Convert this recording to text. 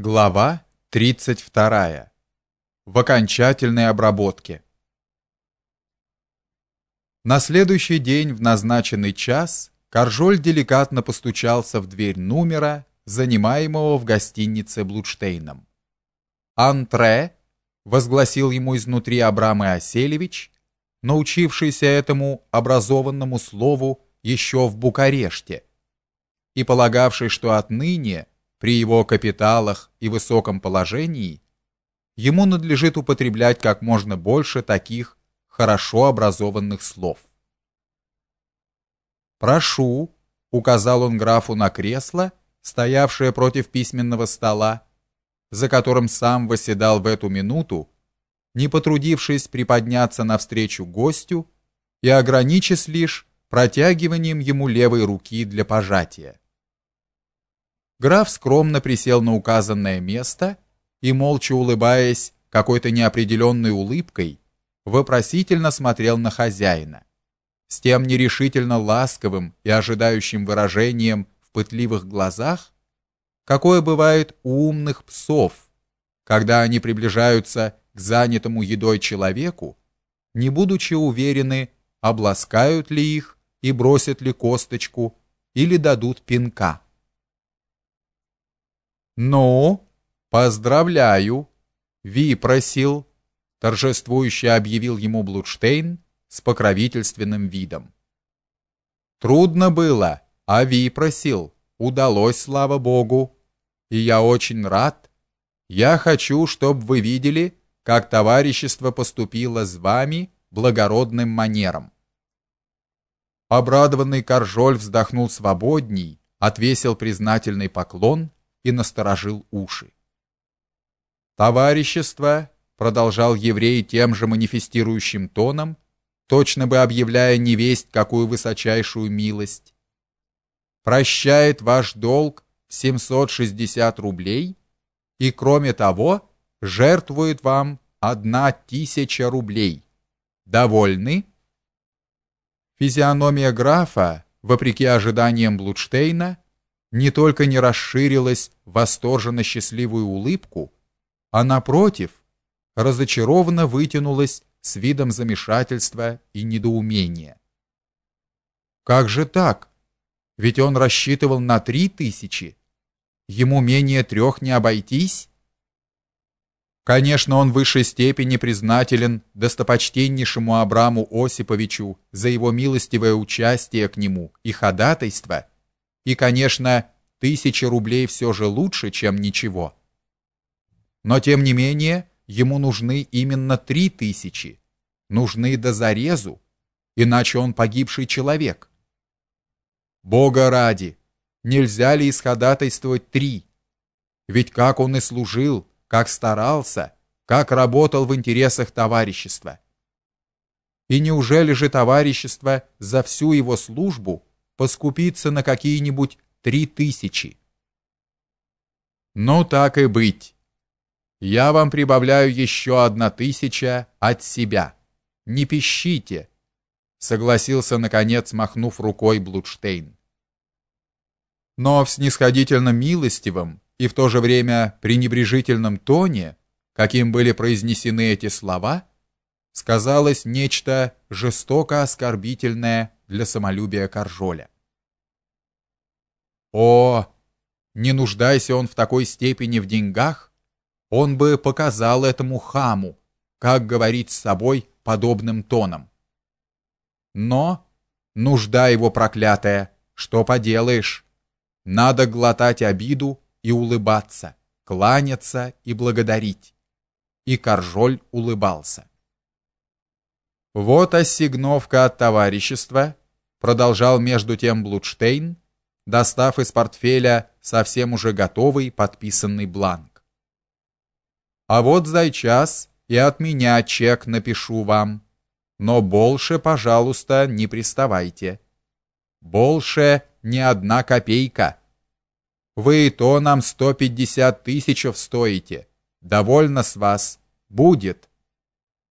Глава 32. В окончательной обработке. На следующий день в назначенный час Каржоль деликатно постучался в дверь номера, занимаемого в гостинице Блудштейном. «Антре!» — возгласил ему изнутри Абрам Иоселевич, научившийся этому образованному слову еще в Букареште, и полагавший, что отныне — при его капиталах и высоком положении ему надлежит употреблять как можно больше таких хорошо образованных слов. «Прошу», — указал он графу на кресло, стоявшее против письменного стола, за которым сам восседал в эту минуту, не потрудившись приподняться навстречу гостю и ограничившись лишь протягиванием ему левой руки для пожатия. Граф скромно присел на указанное место и, молча улыбаясь какой-то неопределенной улыбкой, вопросительно смотрел на хозяина. С тем нерешительно ласковым и ожидающим выражением в пытливых глазах, какое бывает у умных псов, когда они приближаются к занятому едой человеку, не будучи уверены, обласкают ли их и бросят ли косточку или дадут пинка. «Ну, поздравляю!» Ви просил, торжествующе объявил ему Блудштейн с покровительственным видом. Трудно было, а Ви просил, удалось, слава богу. И я очень рад. Я хочу, чтобы вы видели, как товарищество поступило с вами благородным манером. Обрадованный Каржоль вздохнул свободней, отвесил признательный поклон и насторожил уши. Товарищество, продолжал еврей тем же манифестирующим тоном, точно бы объявляя невесть какую высочайшую милость, прощает ваш долг в 760 рублей и кроме того жертвует вам одна тысяча рублей. Довольны? Физиономия графа, вопреки ожиданиям Блудштейна, не только не расширилась в восторженно счастливую улыбку, а напротив, разочарованно вытянулась с видом замешательства и недоумения. Как же так? Ведь он рассчитывал на три тысячи. Ему менее трех не обойтись? Конечно, он в высшей степени признателен достопочтеннейшему Абраму Осиповичу за его милостивое участие к нему и ходатайство – и, конечно, тысяча рублей все же лучше, чем ничего. Но тем не менее, ему нужны именно три тысячи, нужны до зарезу, иначе он погибший человек. Бога ради, нельзя ли исходатайствовать три? Ведь как он и служил, как старался, как работал в интересах товарищества. И неужели же товарищество за всю его службу поскупиться на какие-нибудь три тысячи. Ну так и быть. Я вам прибавляю еще одна тысяча от себя. Не пищите, согласился наконец, махнув рукой Блудштейн. Но в снисходительно милостивом и в то же время пренебрежительном тоне, каким были произнесены эти слова, сказалось нечто жестоко оскорбительное для самолюбия Каржоля. О, не нуждайся он в такой степени в деньгах, он бы показал этому хаму, как говорить с собой подобным тоном. Но нужда его проклятая, что поделаешь? Надо глотать обиду и улыбаться, кланяться и благодарить. И Каржоль улыбался. Вот ассигновка от товарищества, продолжал между тем Блудштейн, достав из портфеля совсем уже готовый подписанный бланк. А вот за час и от меня чек напишу вам. Но больше, пожалуйста, не приставайте. Больше ни одна копейка. Вы и то нам 150 тысяч стоите. Довольно с вас. Будет.